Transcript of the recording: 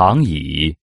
长椅。